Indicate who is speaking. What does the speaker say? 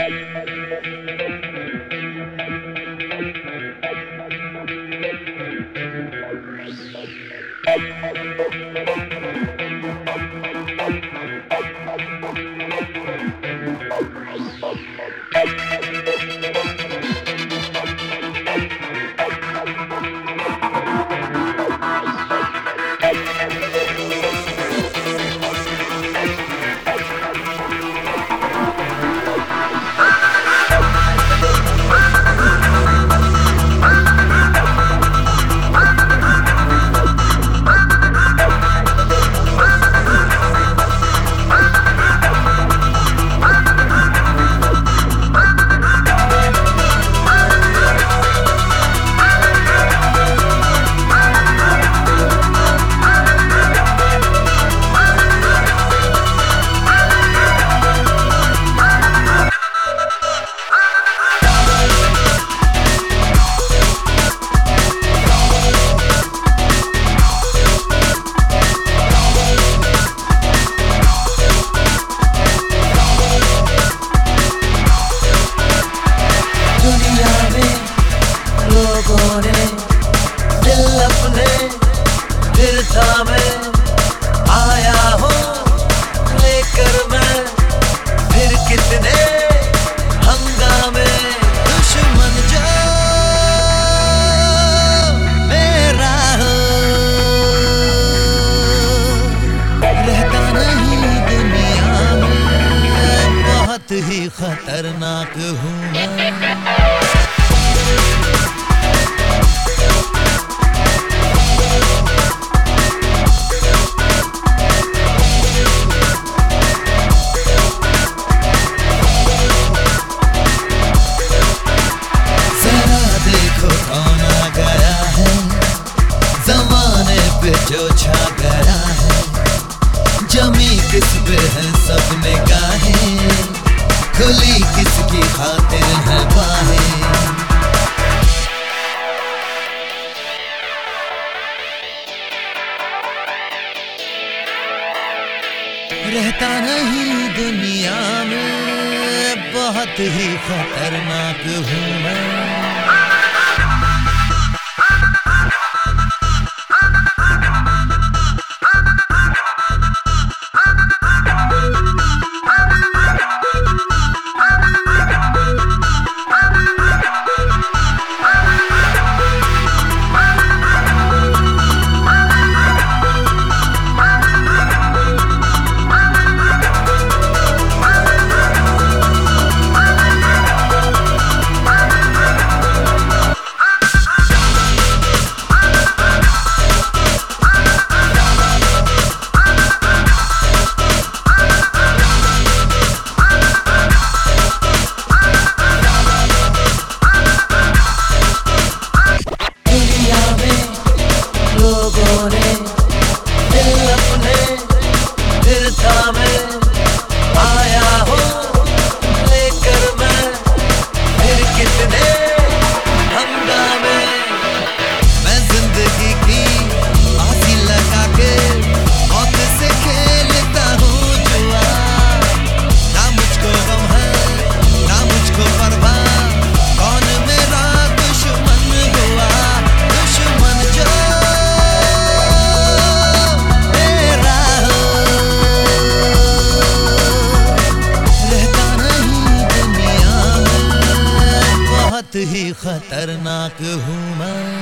Speaker 1: दुनिया लोगों ने दिल अपने दिल थामे, आया हूँ लेकर मैं। फिर कितने हंगामे, दुश्मन जो मेरा हो। रहता नहीं दुनिया में, बहुत ही खतरनाक हूँ मैं। बहुत ही खतरनाक हूँ मैं। ही खतरनाक हूँ मैं।